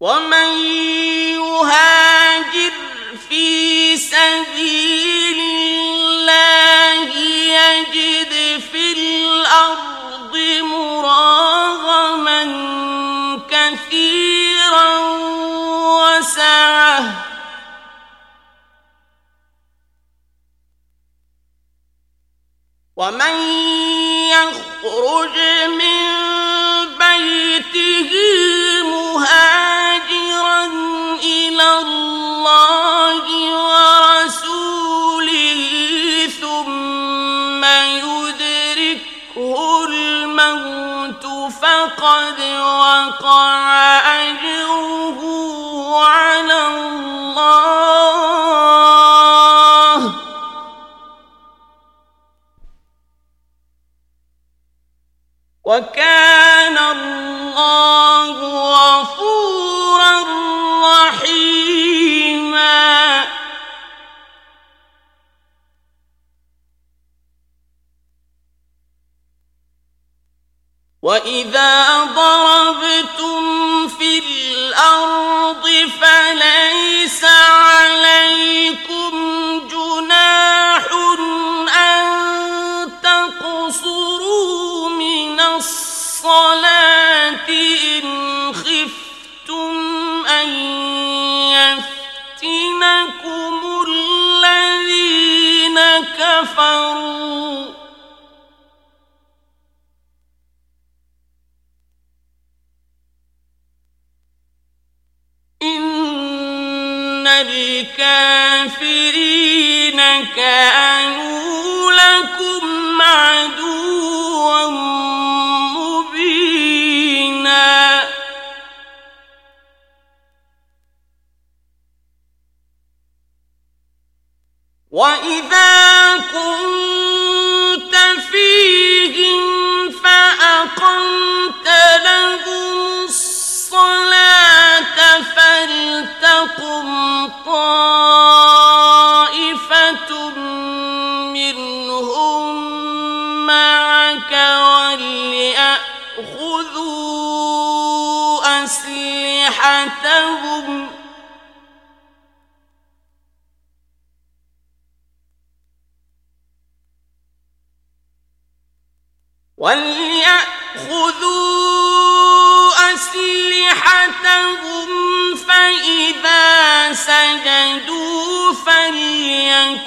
ومن يهاجر في سبيل الله يجد في الأرض مراغما كثيرا وسعه ومن يخرج من بيته فقد وقع أجره على وَإِذَا الكافرين كانوا لكم عدوا مبينا. وإن معك وليأخذوا أسلحتهم. وليأخذوا أسلحتهم فإذا سجدوا فليكونوا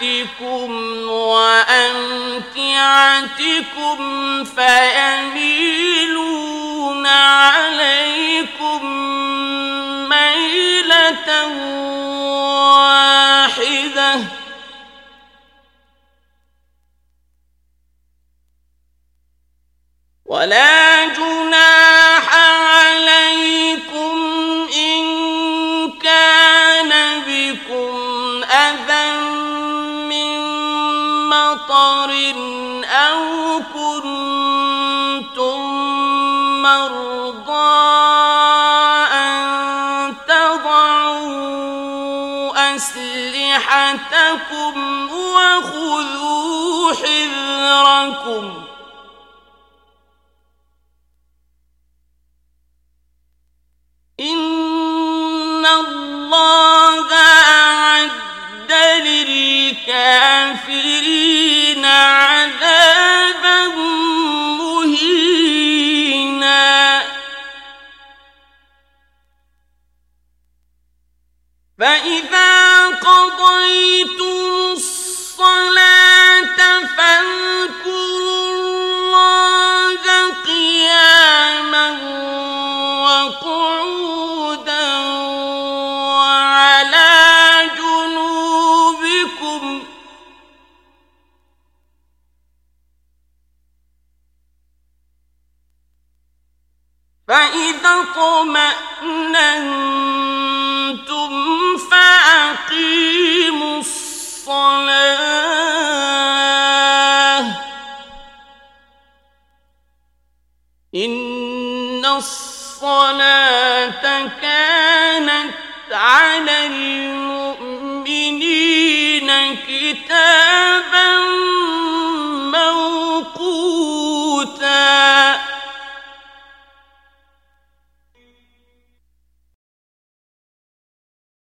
بِأَنفُسِكُمْ وَأَمْتِعَتِكُمْ فَيَمِيلُونَ عَلَيْكُمْ مَيْلَةً وَاحِدَةً. وَلَا أسلحتكم وخذوا حذركم. إن الله أعد للكافرين فَإِذَا طُمَأْنَنْتُمْ فَأَقِيمُوا الصَّلَاةَ إِنَّ الصَّلَاةَ كَانَتْ عَلَى الْمُؤْمِنِينَ كِتَابًا مَّوْقُوتًا